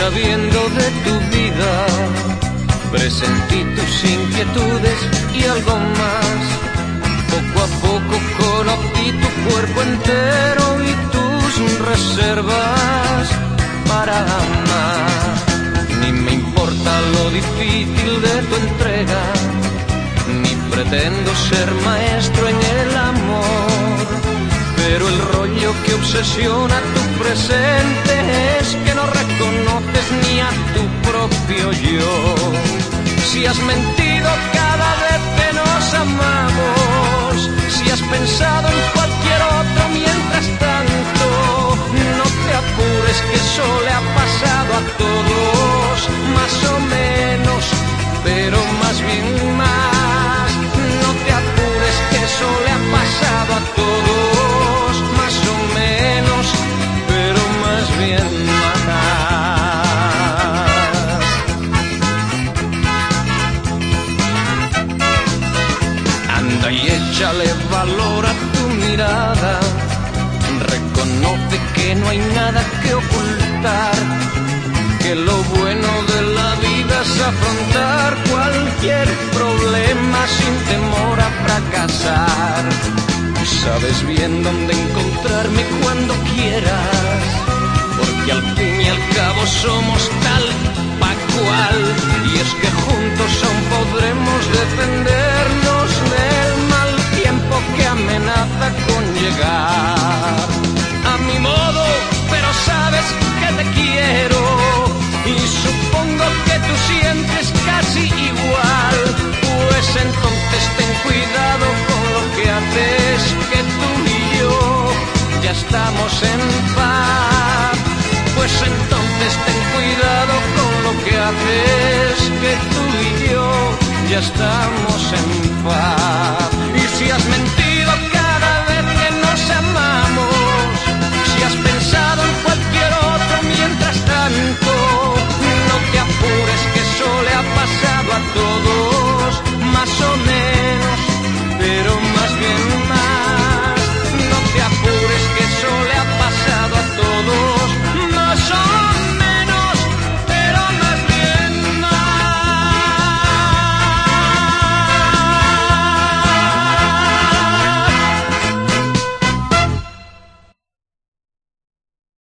sabiendo de tu vida. Presentí tus inquietudes y algo más. Poco a poco conocí tu cuerpo entero y tus reservas para amar. Ni me importa lo difícil de tu entrega, ni pretendo ser maestro en el amor. Pero el rollo que obsesiona tu presente es que no reconoces ni a tu propio yo. Si has mentido cada vez que nos amamos, si has pensado en cualquier otro mientras tanto, no te apures que eso le ha pasado a todos, más o menos, pero más bien Anda y échale valor a tu mirada. Reconoce que no hay nada que ocultar. Que lo bueno de la vida es afrontar cualquier problema sin temor a fracasar. Sabes bien dónde encontrarme cuando quieras. Porque al fin y al cabo somos tal ya estamos en paz. Pues entonces ten cuidado con lo que haces, que tú y yo ya estamos en paz. Y si has mentido